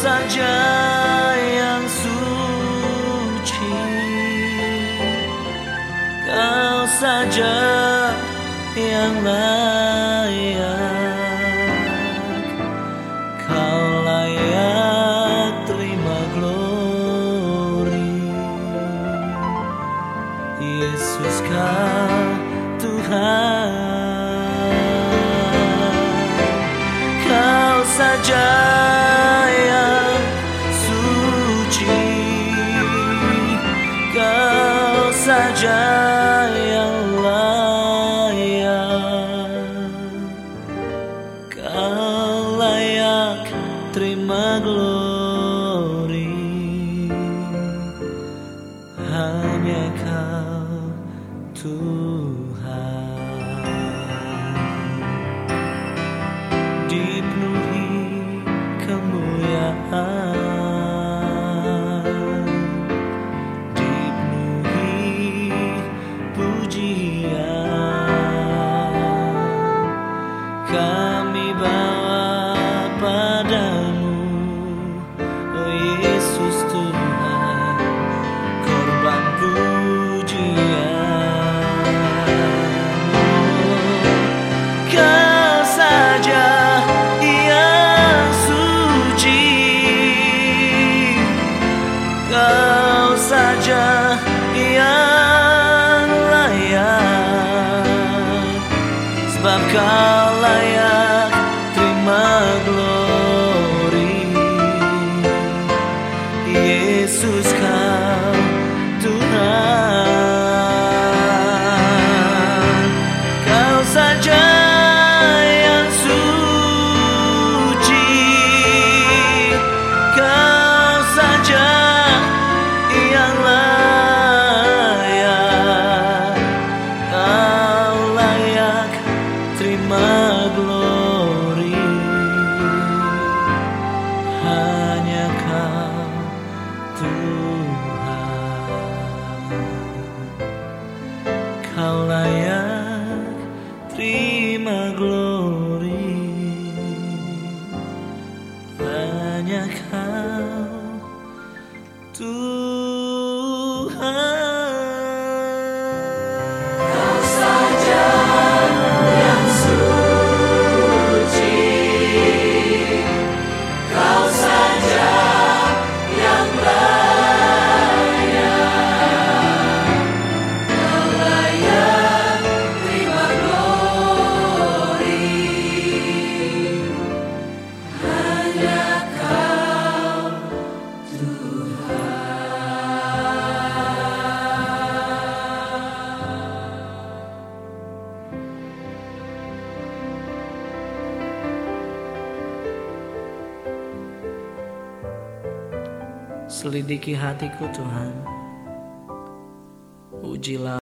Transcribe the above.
saja yang suci. Kau saja yang layak. just Yesus kau Tuhan. Kau saja yang suci. Kau saja yang layak. Kau layak terima gloria Selidiki hatiku Tuhan. Ujilah